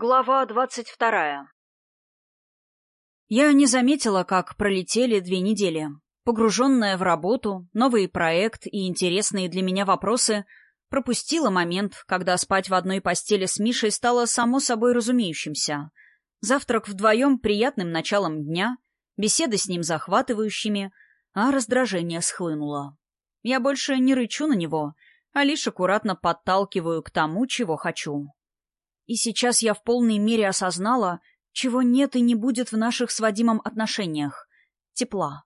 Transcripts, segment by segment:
Глава двадцать вторая Я не заметила, как пролетели две недели. Погруженная в работу, новый проект и интересные для меня вопросы, пропустила момент, когда спать в одной постели с Мишей стало само собой разумеющимся. Завтрак вдвоем приятным началом дня, беседы с ним захватывающими, а раздражение схлынуло. Я больше не рычу на него, а лишь аккуратно подталкиваю к тому, чего хочу. И сейчас я в полной мере осознала, чего нет и не будет в наших с Вадимом отношениях. Тепла.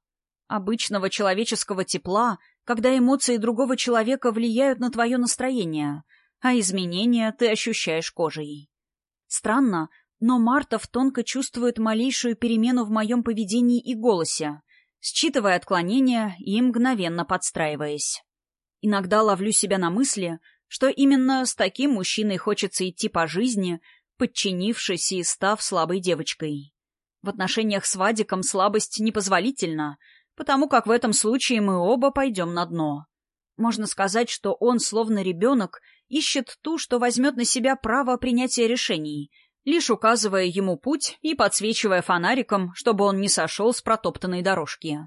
Обычного человеческого тепла, когда эмоции другого человека влияют на твое настроение, а изменения ты ощущаешь кожей. Странно, но Мартов тонко чувствует малейшую перемену в моем поведении и голосе, считывая отклонения и мгновенно подстраиваясь. Иногда ловлю себя на мысли — что именно с таким мужчиной хочется идти по жизни, подчинившись и став слабой девочкой. В отношениях с Вадиком слабость непозволительна, потому как в этом случае мы оба пойдем на дно. Можно сказать, что он, словно ребенок, ищет ту, что возьмет на себя право принятия решений, лишь указывая ему путь и подсвечивая фонариком, чтобы он не сошел с протоптанной дорожки.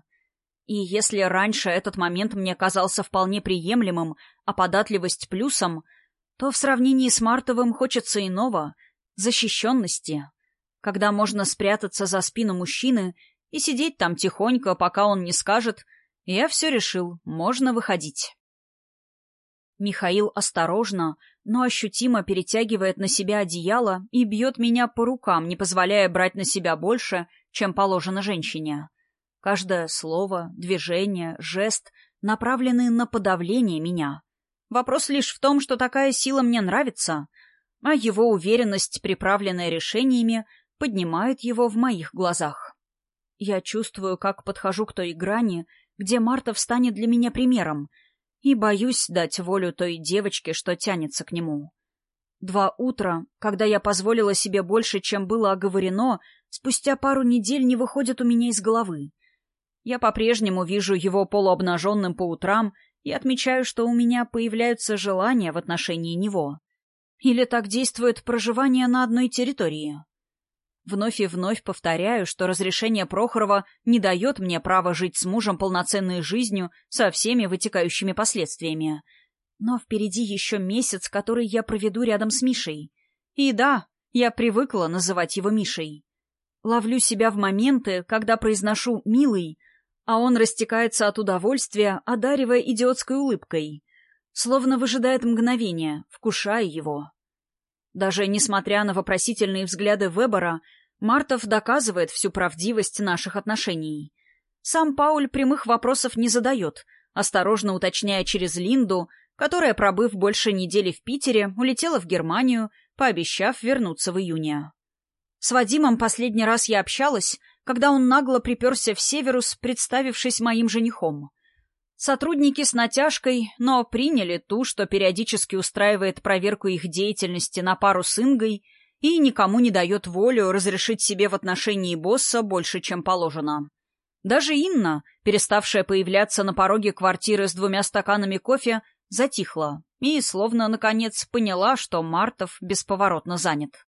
И если раньше этот момент мне казался вполне приемлемым, а податливость плюсом, то в сравнении с Мартовым хочется иного — защищенности, когда можно спрятаться за спину мужчины и сидеть там тихонько, пока он не скажет «я все решил, можно выходить». Михаил осторожно, но ощутимо перетягивает на себя одеяло и бьет меня по рукам, не позволяя брать на себя больше, чем положено женщине. Каждое слово, движение, жест направлены на подавление меня. Вопрос лишь в том, что такая сила мне нравится, а его уверенность, приправленная решениями, поднимает его в моих глазах. Я чувствую, как подхожу к той грани, где Марта встанет для меня примером, и боюсь дать волю той девочке, что тянется к нему. Два утра, когда я позволила себе больше, чем было оговорено, спустя пару недель не выходят у меня из головы — я по-прежнему вижу его полуобнаженным по утрам и отмечаю, что у меня появляются желания в отношении него. Или так действует проживание на одной территории? Вновь и вновь повторяю, что разрешение Прохорова не дает мне права жить с мужем полноценной жизнью со всеми вытекающими последствиями. Но впереди еще месяц, который я проведу рядом с Мишей. И да, я привыкла называть его Мишей. Ловлю себя в моменты, когда произношу «милый», а он растекается от удовольствия, одаривая идиотской улыбкой, словно выжидает мгновения, вкушая его. Даже несмотря на вопросительные взгляды Вебера, Мартов доказывает всю правдивость наших отношений. Сам Пауль прямых вопросов не задает, осторожно уточняя через Линду, которая, пробыв больше недели в Питере, улетела в Германию, пообещав вернуться в июне. С Вадимом последний раз я общалась, когда он нагло приперся в Северус, представившись моим женихом. Сотрудники с натяжкой, но приняли ту, что периодически устраивает проверку их деятельности на пару с Ингой и никому не дает волю разрешить себе в отношении босса больше, чем положено. Даже Инна, переставшая появляться на пороге квартиры с двумя стаканами кофе, затихла и, словно, наконец, поняла, что Мартов бесповоротно занят.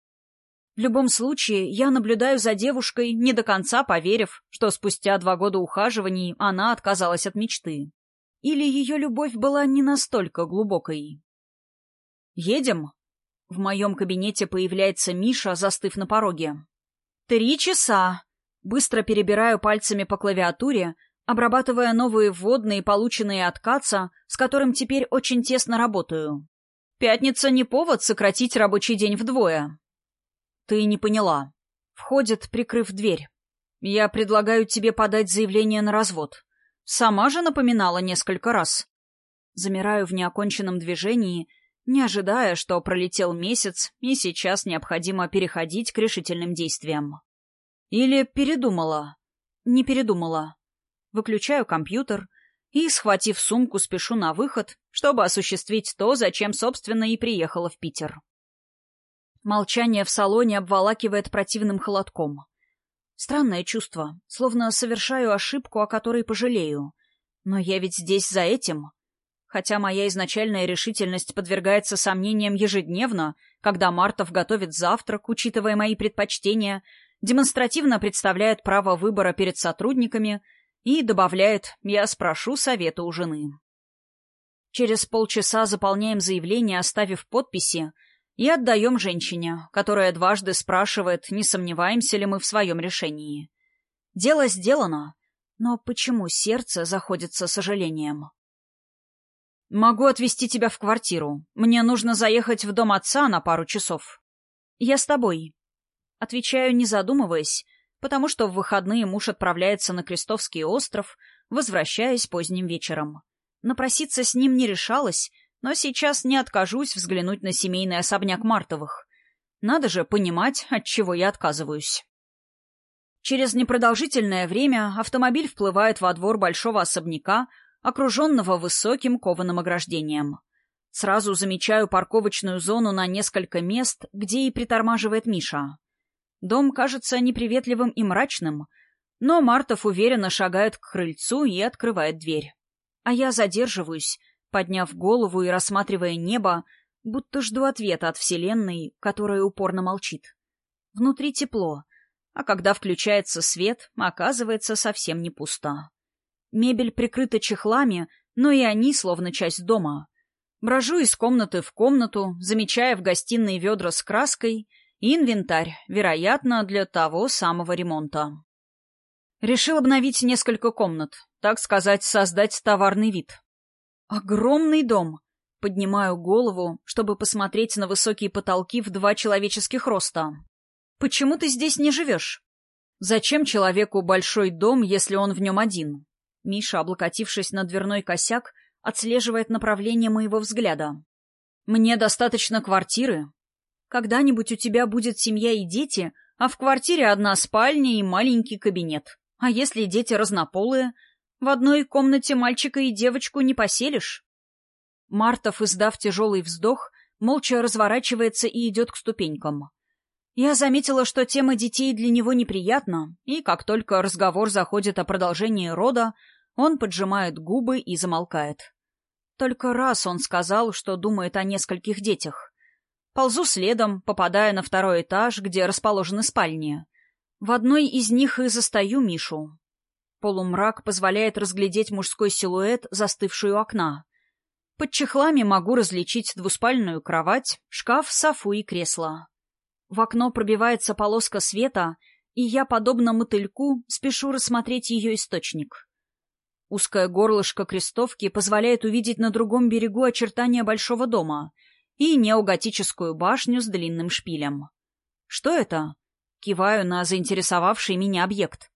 В любом случае, я наблюдаю за девушкой, не до конца поверив, что спустя два года ухаживаний она отказалась от мечты. Или ее любовь была не настолько глубокой. «Едем?» В моем кабинете появляется Миша, застыв на пороге. «Три часа!» Быстро перебираю пальцами по клавиатуре, обрабатывая новые вводные, полученные от Каца, с которым теперь очень тесно работаю. «Пятница не повод сократить рабочий день вдвое». «Ты не поняла». Входит, прикрыв дверь. «Я предлагаю тебе подать заявление на развод. Сама же напоминала несколько раз». Замираю в неоконченном движении, не ожидая, что пролетел месяц, и сейчас необходимо переходить к решительным действиям. Или передумала. Не передумала. Выключаю компьютер и, схватив сумку, спешу на выход, чтобы осуществить то, зачем, собственно, и приехала в Питер. Молчание в салоне обволакивает противным холодком. Странное чувство, словно совершаю ошибку, о которой пожалею. Но я ведь здесь за этим. хотя моя изначальная решительность подвергается сомнениям ежедневно, когда Мартов готовит завтрак, учитывая мои предпочтения, демонстративно представляет право выбора перед сотрудниками и добавляет «я спрошу совета у жены». Через полчаса заполняем заявление, оставив подписи, и отдаем женщине, которая дважды спрашивает, не сомневаемся ли мы в своем решении. Дело сделано, но почему сердце заходится сожалением? «Могу отвезти тебя в квартиру. Мне нужно заехать в дом отца на пару часов». «Я с тобой». Отвечаю, не задумываясь, потому что в выходные муж отправляется на Крестовский остров, возвращаясь поздним вечером. Напроситься с ним не решалась, но сейчас не откажусь взглянуть на семейный особняк Мартовых. Надо же понимать, от чего я отказываюсь. Через непродолжительное время автомобиль вплывает во двор большого особняка, окруженного высоким кованым ограждением. Сразу замечаю парковочную зону на несколько мест, где и притормаживает Миша. Дом кажется неприветливым и мрачным, но Мартов уверенно шагает к крыльцу и открывает дверь. А я задерживаюсь, подняв голову и рассматривая небо, будто жду ответа от Вселенной, которая упорно молчит. Внутри тепло, а когда включается свет, оказывается совсем не пусто. Мебель прикрыта чехлами, но и они словно часть дома. Брожу из комнаты в комнату, замечая в гостиной ведра с краской и инвентарь, вероятно, для того самого ремонта. Решил обновить несколько комнат, так сказать, создать товарный вид. Огромный дом. Поднимаю голову, чтобы посмотреть на высокие потолки в два человеческих роста. Почему ты здесь не живешь? Зачем человеку большой дом, если он в нем один? Миша, облокотившись на дверной косяк, отслеживает направление моего взгляда. «Мне достаточно квартиры. Когда-нибудь у тебя будет семья и дети, а в квартире одна спальня и маленький кабинет. А если дети разнополые, в одной комнате мальчика и девочку не поселишь?» Мартов, издав тяжелый вздох, молча разворачивается и идет к ступенькам. Я заметила, что тема детей для него неприятна, и как только разговор заходит о продолжении рода, он поджимает губы и замолкает. Только раз он сказал, что думает о нескольких детях. Ползу следом, попадая на второй этаж, где расположены спальни. В одной из них и застаю Мишу. Полумрак позволяет разглядеть мужской силуэт, застывший у окна. Под чехлами могу различить двуспальную кровать, шкаф, софу и кресло. В окно пробивается полоска света, и я, подобно мотыльку, спешу рассмотреть ее источник. Узкое горлышко крестовки позволяет увидеть на другом берегу очертания большого дома и неоготическую башню с длинным шпилем. Что это? Киваю на заинтересовавший меня объект.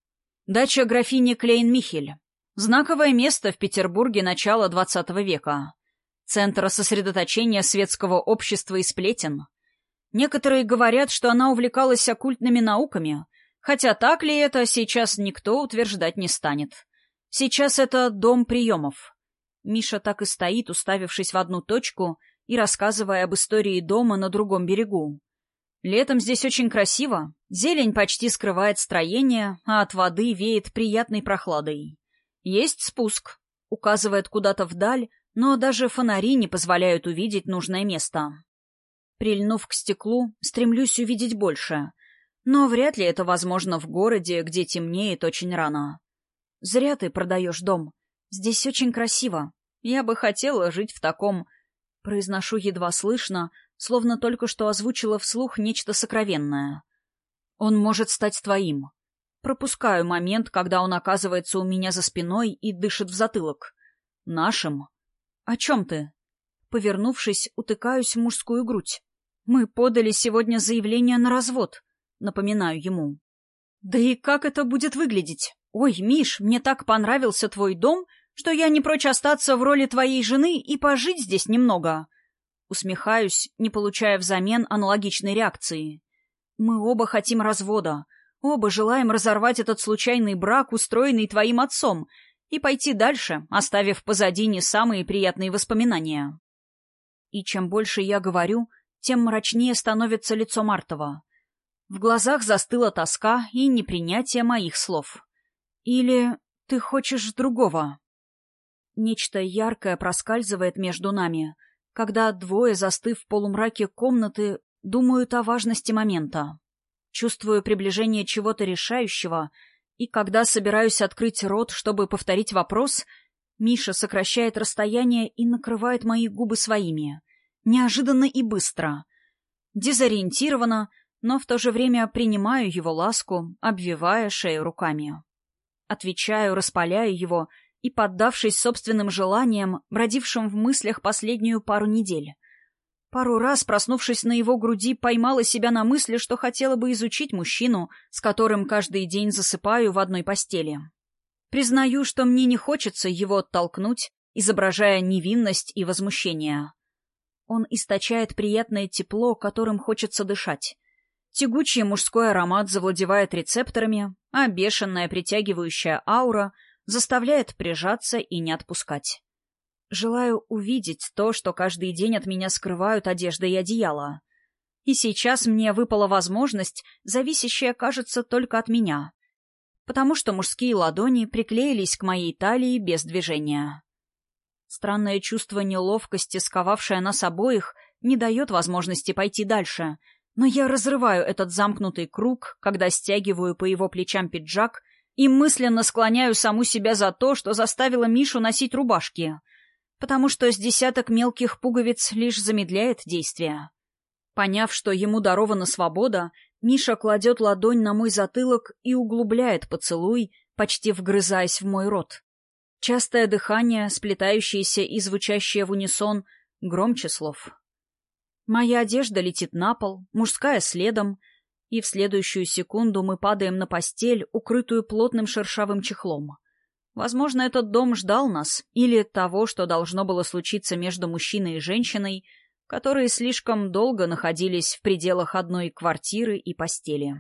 Дача графини Клейн-Михель. Знаковое место в Петербурге начала XX века. Центр сосредоточения светского общества и сплетен. Некоторые говорят, что она увлекалась оккультными науками, хотя так ли это, сейчас никто утверждать не станет. Сейчас это дом приемов. Миша так и стоит, уставившись в одну точку и рассказывая об истории дома на другом берегу. Летом здесь очень красиво, зелень почти скрывает строение, а от воды веет приятной прохладой. Есть спуск, указывает куда-то вдаль, но даже фонари не позволяют увидеть нужное место. Прильнув к стеклу, стремлюсь увидеть больше, но вряд ли это возможно в городе, где темнеет очень рано. Зря ты продаешь дом. Здесь очень красиво. Я бы хотела жить в таком... Произношу едва слышно, словно только что озвучила вслух нечто сокровенное. Он может стать твоим. Пропускаю момент, когда он оказывается у меня за спиной и дышит в затылок. Нашим. О чем ты? Повернувшись, утыкаюсь в мужскую грудь. Мы подали сегодня заявление на развод. Напоминаю ему. Да и как это будет выглядеть? «Ой, Миш, мне так понравился твой дом, что я не прочь остаться в роли твоей жены и пожить здесь немного». Усмехаюсь, не получая взамен аналогичной реакции. «Мы оба хотим развода. Оба желаем разорвать этот случайный брак, устроенный твоим отцом, и пойти дальше, оставив позади не самые приятные воспоминания». И чем больше я говорю, тем мрачнее становится лицо Мартова. В глазах застыла тоска и непринятие моих слов. Или ты хочешь другого? нечто яркое проскальзывает между нами, когда двое, застыв в полумраке комнаты, думают о важности момента. Чувствую приближение чего-то решающего, и когда собираюсь открыть рот, чтобы повторить вопрос, Миша сокращает расстояние и накрывает мои губы своими. Неожиданно и быстро. Дезориентированно, но в то же время принимаю его ласку, обвивая шею руками. Отвечаю, распаляю его и, поддавшись собственным желаниям, бродившим в мыслях последнюю пару недель. Пару раз, проснувшись на его груди, поймала себя на мысли, что хотела бы изучить мужчину, с которым каждый день засыпаю в одной постели. Признаю, что мне не хочется его оттолкнуть, изображая невинность и возмущение. Он источает приятное тепло, которым хочется дышать. Тягучий мужской аромат завладевает рецепторами, а бешеная притягивающая аура заставляет прижаться и не отпускать. Желаю увидеть то, что каждый день от меня скрывают одежда и одеяло. И сейчас мне выпала возможность, зависящая, кажется, только от меня. Потому что мужские ладони приклеились к моей талии без движения. Странное чувство неловкости, сковавшее нас обоих, не дает возможности пойти дальше, но я разрываю этот замкнутый круг, когда стягиваю по его плечам пиджак и мысленно склоняю саму себя за то, что заставила Мишу носить рубашки — потому что с десяток мелких пуговиц лишь замедляет действие. Поняв, что ему дарована свобода, Миша кладет ладонь на мой затылок и углубляет поцелуй, почти вгрызаясь в мой рот. Частое дыхание, сплетающееся и звучащее в унисон, громче слов. Моя одежда летит на пол, мужская следом, и в следующую секунду мы падаем на постель, укрытую плотным шершавым чехлом. Возможно, этот дом ждал нас, или того, что должно было случиться между мужчиной и женщиной, которые слишком долго находились в пределах одной квартиры и постели.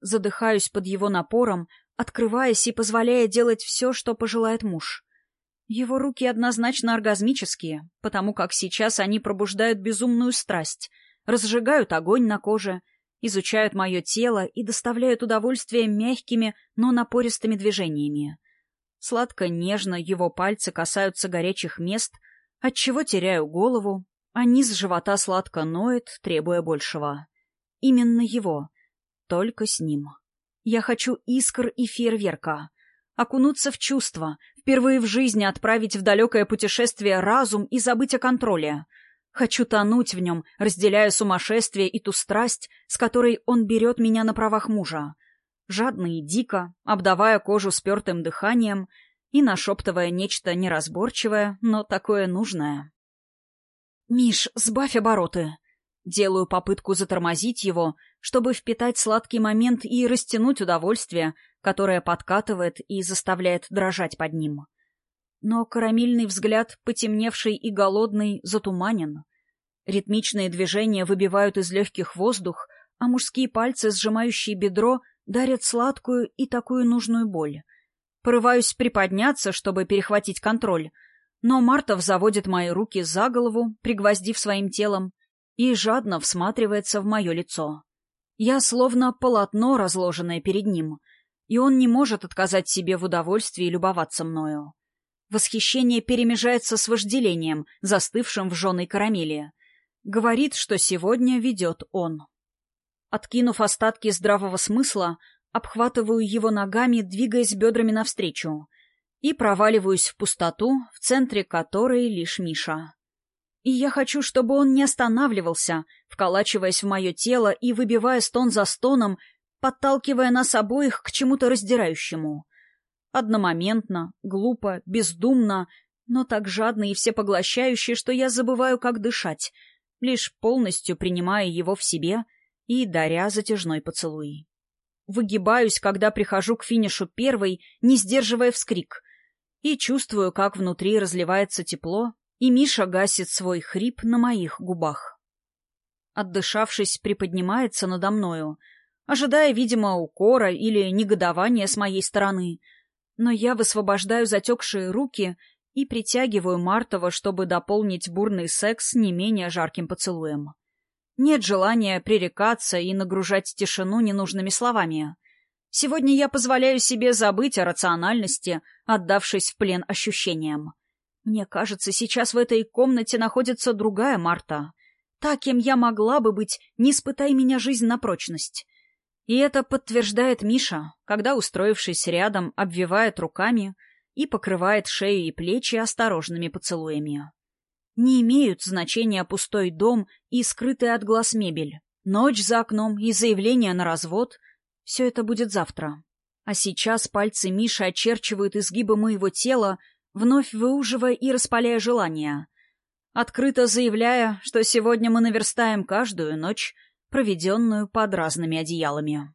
Задыхаюсь под его напором, открываясь и позволяя делать все, что пожелает муж. Его руки однозначно оргазмические, потому как сейчас они пробуждают безумную страсть, разжигают огонь на коже — изучают мое тело и доставляют удовольствие мягкими, но напористыми движениями. Сладко-нежно его пальцы касаются горячих мест, отчего теряю голову, а низ живота сладко ноет, требуя большего. Именно его. Только с ним. Я хочу искр и фейерверка. Окунуться в чувства, впервые в жизни отправить в далекое путешествие разум и забыть о контроле — Хочу тонуть в нем, разделяя сумасшествие и ту страсть, с которой он берет меня на правах мужа. Жадно и дико, обдавая кожу спертым дыханием и нашептывая нечто неразборчивое, но такое нужное. «Миш, сбавь обороты!» Делаю попытку затормозить его, чтобы впитать сладкий момент и растянуть удовольствие, которое подкатывает и заставляет дрожать под ним. Но карамельный взгляд, потемневший и голодный, затуманен. Ритмичные движения выбивают из легких воздух, а мужские пальцы, сжимающие бедро, дарят сладкую и такую нужную боль. Порываюсь приподняться, чтобы перехватить контроль, но Мартов заводит мои руки за голову, пригвоздив своим телом, и жадно всматривается в мое лицо. Я словно полотно, разложенное перед ним, и он не может отказать себе в удовольствии любоваться мною. Восхищение перемежается с вожделением, застывшим в жженой карамели. Говорит, что сегодня ведет он. Откинув остатки здравого смысла, обхватываю его ногами, двигаясь бедрами навстречу, и проваливаюсь в пустоту, в центре которой лишь Миша. И я хочу, чтобы он не останавливался, вколачиваясь в мое тело и выбивая стон за стоном, подталкивая нас обоих к чему-то раздирающему — Одномоментно, глупо, бездумно, но так жадно и всепоглощающе, что я забываю, как дышать, лишь полностью принимая его в себе и даря затяжной поцелуй. Выгибаюсь, когда прихожу к финишу первой, не сдерживая вскрик, и чувствую, как внутри разливается тепло, и Миша гасит свой хрип на моих губах. Отдышавшись, приподнимается надо мною, ожидая, видимо, укора или негодования с моей стороны — но я высвобождаю затекшие руки и притягиваю Мартова, чтобы дополнить бурный секс не менее жарким поцелуем. Нет желания пререкаться и нагружать тишину ненужными словами. Сегодня я позволяю себе забыть о рациональности, отдавшись в плен ощущениям. Мне кажется, сейчас в этой комнате находится другая Марта. Та, кем я могла бы быть, не испытай меня жизнь на прочность. И это подтверждает Миша, когда, устроившись рядом, обвивает руками и покрывает шею и плечи осторожными поцелуями. Не имеют значения пустой дом и скрытая от глаз мебель, ночь за окном и заявление на развод — все это будет завтра. А сейчас пальцы Миши очерчивают изгибы моего тела, вновь выуживая и распаляя желания. Открыто заявляя, что сегодня мы наверстаем каждую ночь, проведенную под разными одеялами.